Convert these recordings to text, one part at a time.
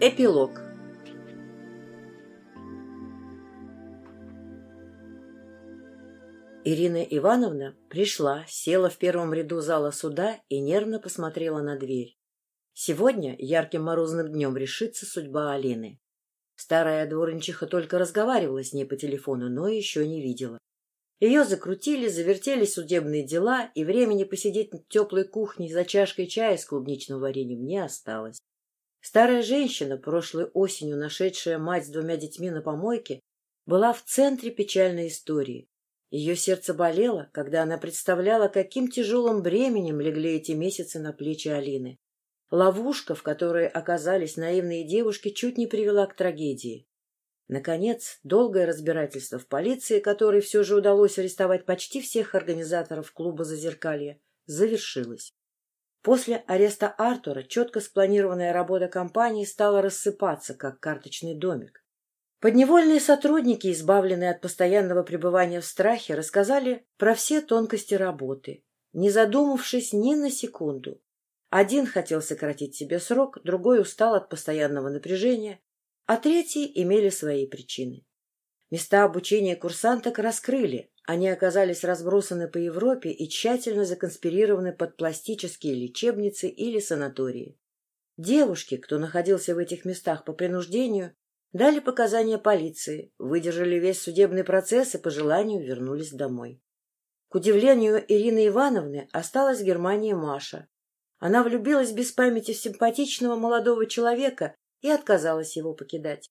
Эпилог Ирина Ивановна пришла, села в первом ряду зала суда и нервно посмотрела на дверь. Сегодня, ярким морозным днем, решится судьба Алины. Старая дворничиха только разговаривала с ней по телефону, но еще не видела. Ее закрутили, завертели судебные дела, и времени посидеть на теплой кухне за чашкой чая с клубничным вареньем не осталось. Старая женщина, прошлой осенью нашедшая мать с двумя детьми на помойке, была в центре печальной истории. Ее сердце болело, когда она представляла, каким тяжелым бременем легли эти месяцы на плечи Алины. Ловушка, в которой оказались наивные девушки, чуть не привела к трагедии. Наконец, долгое разбирательство в полиции, которой все же удалось арестовать почти всех организаторов клуба «Зазеркалье», завершилось. После ареста Артура четко спланированная работа компании стала рассыпаться, как карточный домик. Подневольные сотрудники, избавленные от постоянного пребывания в страхе, рассказали про все тонкости работы, не задумавшись ни на секунду. Один хотел сократить себе срок, другой устал от постоянного напряжения, а третьи имели свои причины. Места обучения курсанток раскрыли, они оказались разбросаны по Европе и тщательно законспирированы под пластические лечебницы или санатории. Девушки, кто находился в этих местах по принуждению, дали показания полиции, выдержали весь судебный процесс и по желанию вернулись домой. К удивлению Ирины Ивановны осталась в Германии Маша, она влюбилась без памяти в симпатичного молодого человека и отказалась его покидать.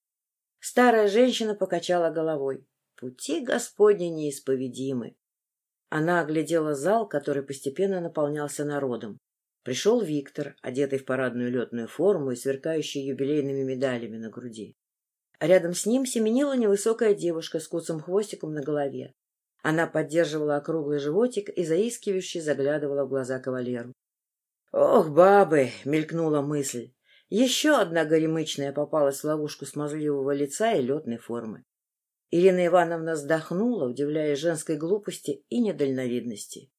Старая женщина покачала головой. Пути Господни неисповедимы. Она оглядела зал, который постепенно наполнялся народом. Пришел Виктор, одетый в парадную летную форму и сверкающий юбилейными медалями на груди. А рядом с ним семенила невысокая девушка с куцым хвостиком на голове. Она поддерживала округлый животик и заискивающе заглядывала в глаза кавалеру. «Ох, бабы!» — мелькнула мысль. Еще одна горемычная попалась в ловушку смазливого лица и летной формы. Ирина Ивановна вздохнула, удивляясь женской глупости и недальновидности.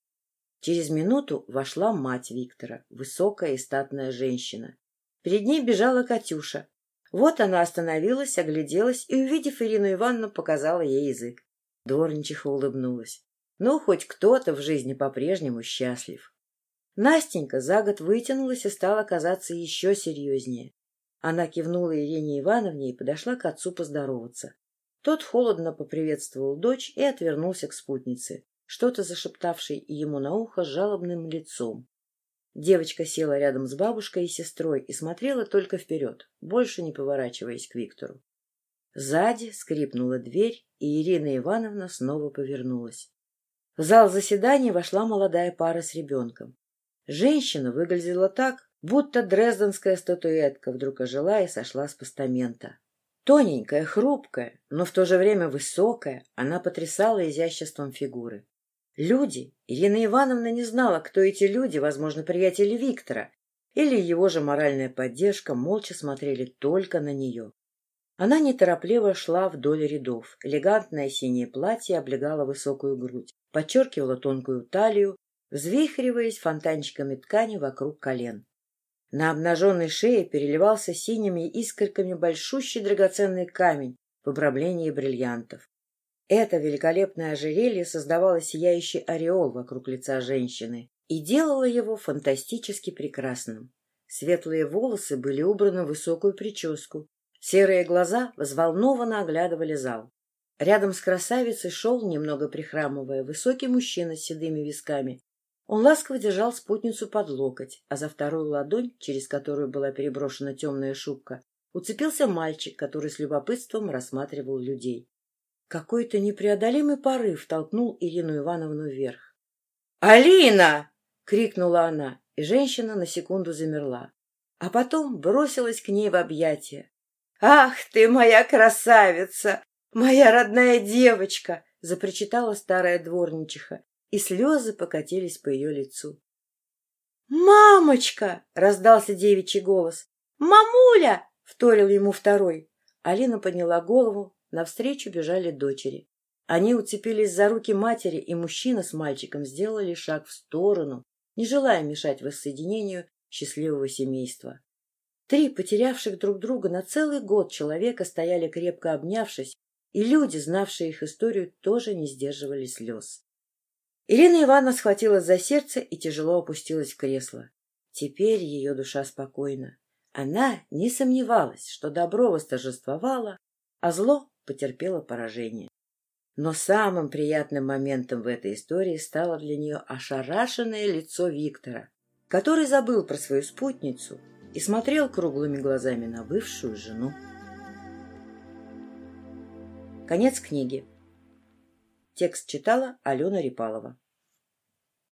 Через минуту вошла мать Виктора, высокая и статная женщина. Перед ней бежала Катюша. Вот она остановилась, огляделась и, увидев Ирину Ивановну, показала ей язык. Дворничиха улыбнулась. Ну, хоть кто-то в жизни по-прежнему счастлив. Настенька за год вытянулась и стала казаться еще серьезнее. Она кивнула Ирине Ивановне и подошла к отцу поздороваться. Тот холодно поприветствовал дочь и отвернулся к спутнице, что-то зашептавшей ему на ухо жалобным лицом. Девочка села рядом с бабушкой и сестрой и смотрела только вперед, больше не поворачиваясь к Виктору. Сзади скрипнула дверь, и Ирина Ивановна снова повернулась. В зал заседания вошла молодая пара с ребенком. Женщина выглядела так, будто дрезденская статуэтка вдруг ожила и сошла с постамента. Тоненькая, хрупкая, но в то же время высокая, она потрясала изяществом фигуры. Люди, Ирина Ивановна не знала, кто эти люди, возможно, приятели Виктора, или его же моральная поддержка, молча смотрели только на нее. Она неторопливо шла вдоль рядов. Элегантное синее платье облегало высокую грудь, подчеркивало тонкую талию, взвихриваясь фонтанчиками ткани вокруг колен. На обнаженной шее переливался синими искорками большущий драгоценный камень в обрамлении бриллиантов. Это великолепное ожерелье создавало сияющий ореол вокруг лица женщины и делало его фантастически прекрасным. Светлые волосы были убраны в высокую прическу, серые глаза взволнованно оглядывали зал. Рядом с красавицей шел, немного прихрамывая, высокий мужчина с седыми висками он ласково держал спутницу под локоть, а за вторую ладонь, через которую была переброшена темная шубка, уцепился мальчик, который с любопытством рассматривал людей. Какой-то непреодолимый порыв толкнул Ирину Ивановну вверх. «Алина!» — крикнула она, и женщина на секунду замерла, а потом бросилась к ней в объятия. «Ах ты, моя красавица! Моя родная девочка!» — запричитала старая дворничиха и слезы покатились по ее лицу. «Мамочка!» — раздался девичий голос. «Мамуля!» — вторил ему второй. Алина подняла голову, навстречу бежали дочери. Они уцепились за руки матери, и мужчина с мальчиком сделали шаг в сторону, не желая мешать воссоединению счастливого семейства. Три потерявших друг друга на целый год человека стояли крепко обнявшись, и люди, знавшие их историю, тоже не сдерживали слез. Ирина Ивановна схватилась за сердце и тяжело опустилась в кресло. Теперь ее душа спокойна. Она не сомневалась, что добро восторжествовало, а зло потерпело поражение. Но самым приятным моментом в этой истории стало для нее ошарашенное лицо Виктора, который забыл про свою спутницу и смотрел круглыми глазами на бывшую жену. Конец книги. Текст читала Алена Репалова.